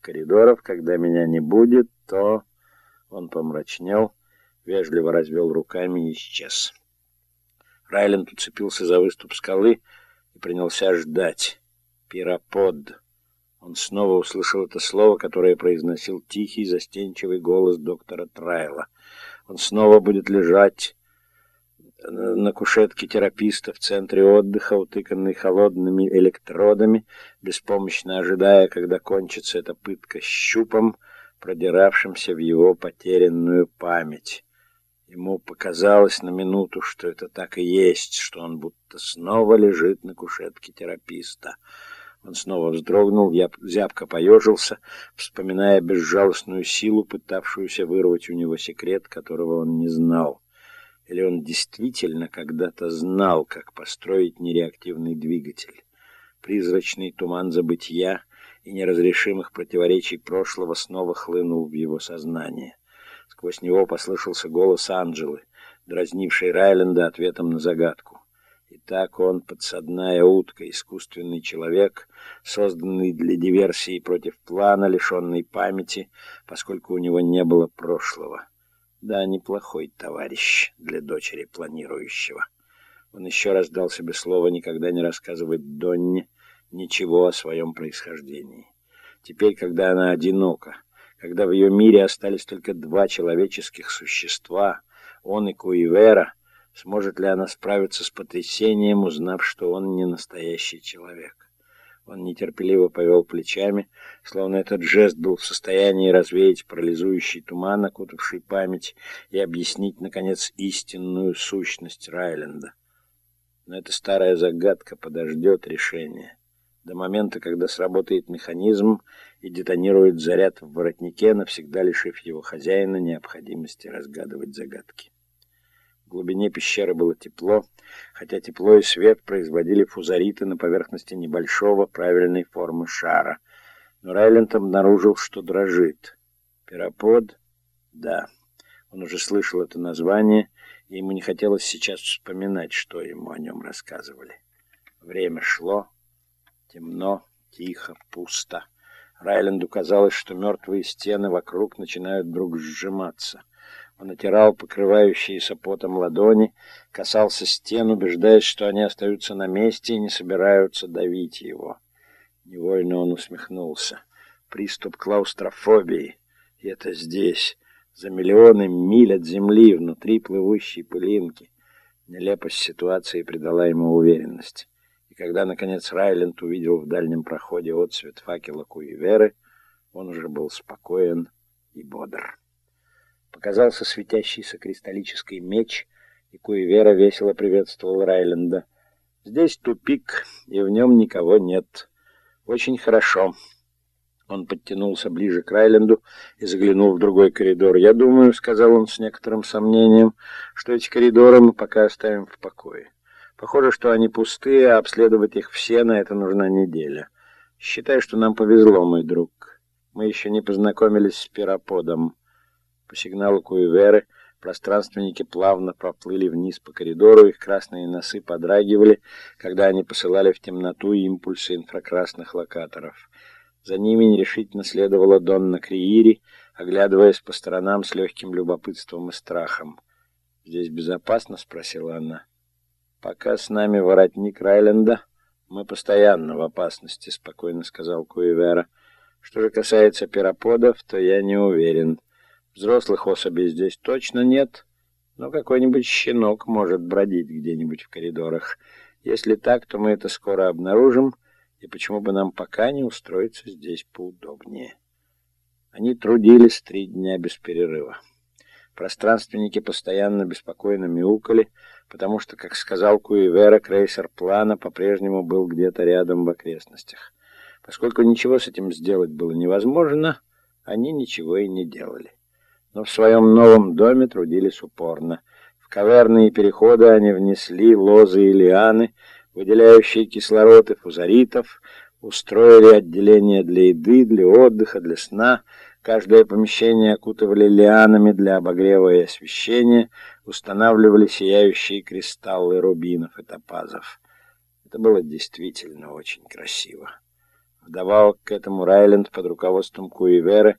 коридоров, когда меня не будет, то...» Он помрачнел, вежливо развел руками и исчез. Райленд уцепился за выступ скалы и принялся ждать. «Пиропод». Он снова услышал это слово, которое произносил тихий, застенчивый голос доктора Трайла. Он снова будет лежать на кушетке тераписта в центре отдыха, утыканный холодными электродами, беспомощно ожидая, когда кончится эта пытка щупом, продиравшимся в его потерянную память. Ему показалось на минуту, что это так и есть, что он будто снова лежит на кушетке тераписта. Он снова вздрогнул, зябко поежился, вспоминая безжалостную силу, пытавшуюся вырвать у него секрет, которого он не знал. Или он действительно когда-то знал, как построить нереактивный двигатель? Призрачный туман забытия и неразрешимых противоречий прошлого снова хлынул в его сознание. Сквозь него послышался голос Анджелы, дразнившей Райленда ответом на загадку. И так он, подсадная утка, искусственный человек, созданный для диверсии против плана, лишенный памяти, поскольку у него не было прошлого. Да, неплохой товарищ для дочери планирующего. Он еще раз дал себе слово никогда не рассказывать Донне ничего о своем происхождении. Теперь, когда она одинока, когда в ее мире остались только два человеческих существа, он и Куивера, Сможет ли она справиться с потрясением, узнав, что он не настоящий человек? Он нетерпеливо повел плечами, словно этот жест был в состоянии развеять парализующий туман, окутавший память, и объяснить, наконец, истинную сущность Райленда. Но эта старая загадка подождет решения. До момента, когда сработает механизм и детонирует заряд в воротнике, навсегда лишив его хозяина необходимости разгадывать загадки. В глубине пещеры было тепло, хотя тепло и свет производили фузариты на поверхности небольшого правильной формы шара. Но Райленд обнаружил, что дрожит. Пиропод? Да. Он уже слышал это название, и ему не хотелось сейчас вспоминать, что ему о нем рассказывали. Время шло. Темно, тихо, пусто. Райленду казалось, что мертвые стены вокруг начинают вдруг сжиматься. Он отирал покрывающиеся потом ладони, касался стен, убеждаясь, что они остаются на месте и не собираются давить его. Невольно он усмехнулся. Приступ клаустрофобии. И это здесь, за миллионы миль от земли, внутри плывущей пылинки. Нелепость ситуации придала ему уверенность. И когда, наконец, Райленд увидел в дальнем проходе отцвет факела Куиверы, он уже был спокоен и бодр. Показался светящийся кристаллический меч, и Куевера весело приветствовал Райленда. «Здесь тупик, и в нем никого нет. Очень хорошо». Он подтянулся ближе к Райленду и заглянул в другой коридор. «Я думаю, — сказал он с некоторым сомнением, — что эти коридоры мы пока оставим в покое. Похоже, что они пустые, а обследовать их все на это нужна неделя. Считай, что нам повезло, мой друг. Мы еще не познакомились с пироподом». По сигналу Куеверы пространственники плавно проплыли вниз по коридору, их красные носы подрагивали, когда они посылали в темноту импульсы инфракрасных локаторов. За ними нерешительно следовала Донна Криири, оглядываясь по сторонам с легким любопытством и страхом. «Здесь безопасно?» — спросила она. «Пока с нами воротник Райленда, мы постоянно в опасности», — спокойно сказал Куевера. «Что же касается пироподов, то я не уверен». Взрослых особей здесь точно нет, но какой-нибудь щенок может бродить где-нибудь в коридорах. Если так, то мы это скоро обнаружим, и почему бы нам пока не устроиться здесь поудобнее. Они трудились три дня без перерыва. Пространственники постоянно беспокойно мяукали, потому что, как сказал Куивера, крейсер плана по-прежнему был где-то рядом в окрестностях. Поскольку ничего с этим сделать было невозможно, они ничего и не делали но в своем новом доме трудились упорно. В каверные переходы они внесли лозы и лианы, выделяющие кислород и фузаритов, устроили отделение для еды, для отдыха, для сна. Каждое помещение окутывали лианами для обогрева и освещения, устанавливали сияющие кристаллы рубинов и топазов. Это было действительно очень красиво. Вдобавок к этому Райленд под руководством Куиверы